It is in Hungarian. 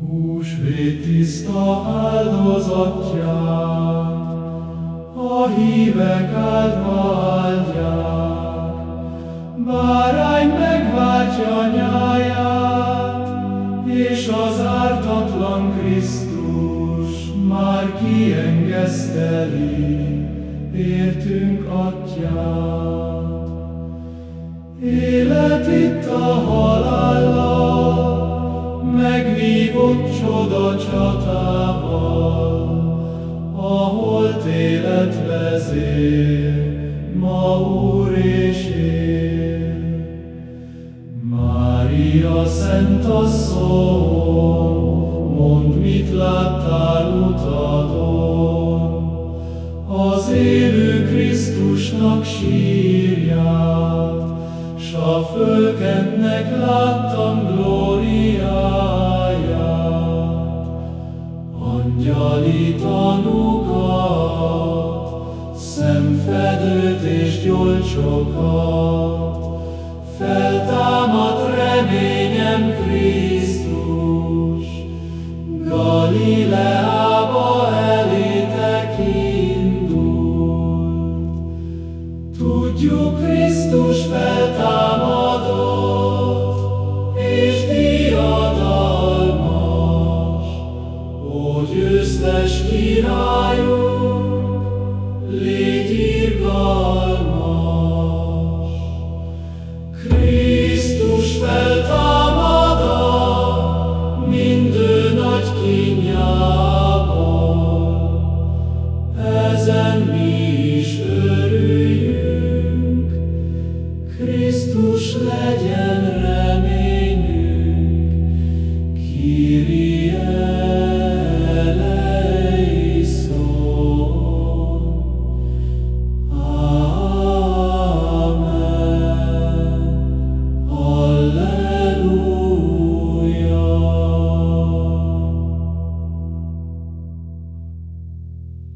Húsvét tiszta áldozatját, a hívek áldva áldják. Bárány megváltja nyáját, és az ártatlan Krisztus már kiengeszteli, értünk atyát. Élet itt a halállal, megvívott csoda csatával, ahol élet vezér, ma Úr és él. Mária Szent Asszony, mondd, mit láttál utadon, az élő Krisztusnak sírját, a fölkennek láttam glóriáját, angyali tanúkat, szemfedőt és gyolcsokat, feltámad reményem Krisztus, Galileába elétek. Tudjuk Krisztus fel, Sira